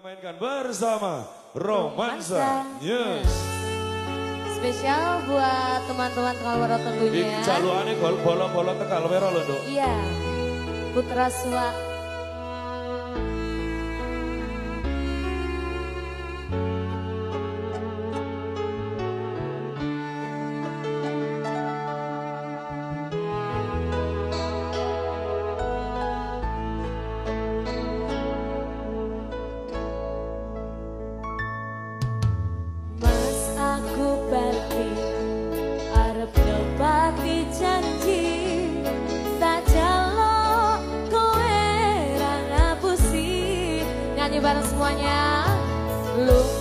Mainkan bersama Romansa News. Spesial buat teman-teman Kalwero tentunya. Di ya. jaluane bolo-bolo ke Kalwero loh, Iya. Putra Suwa bareng semuanya. Lu.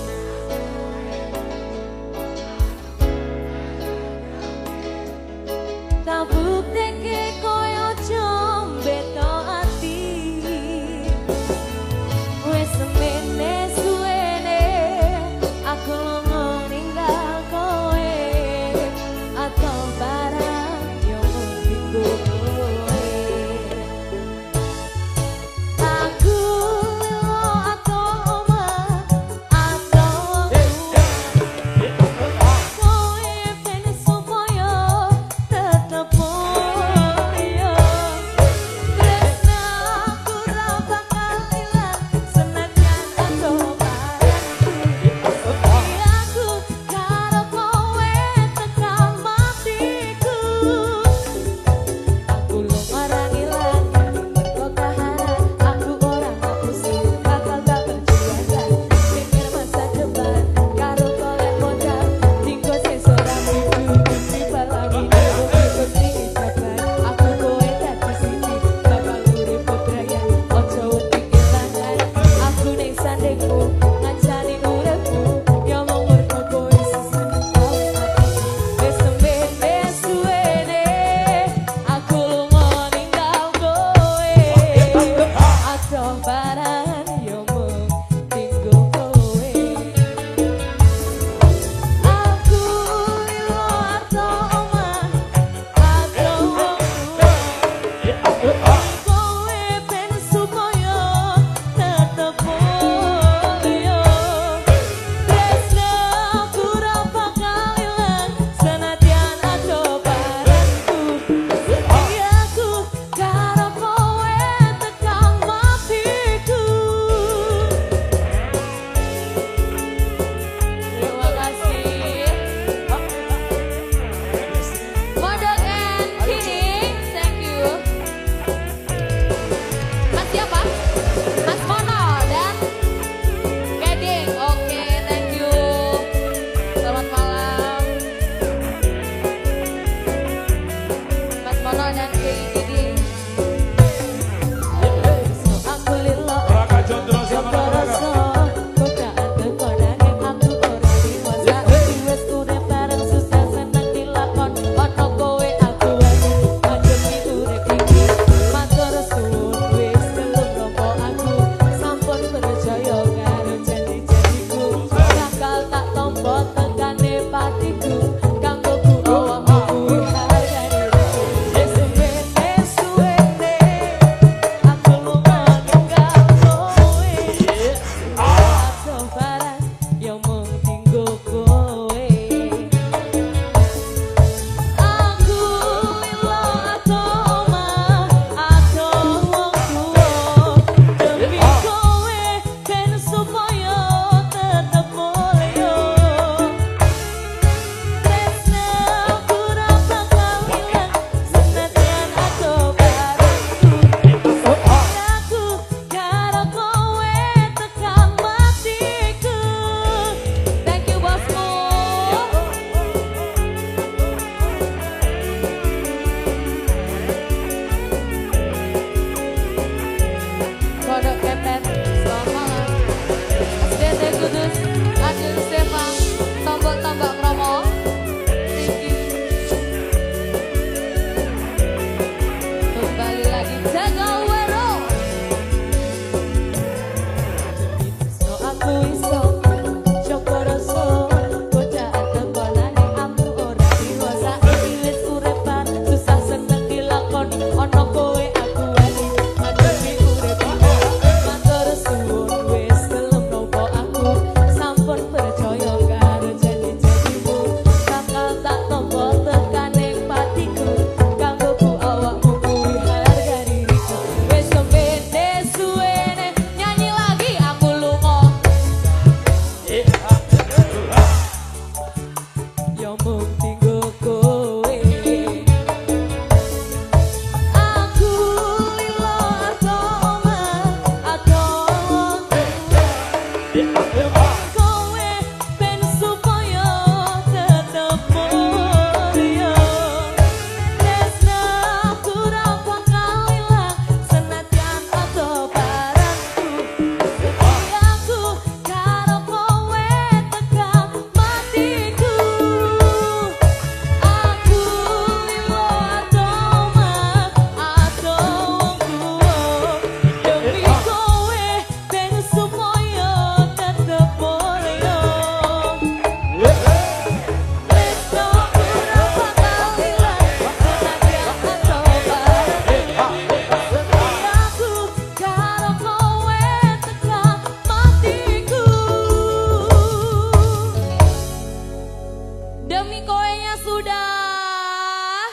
Sudah.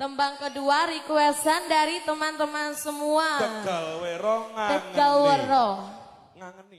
Tembang kedua requestan dari teman-teman semua. Tegal wero ngangeni. Tegal Wero. Ngangeni.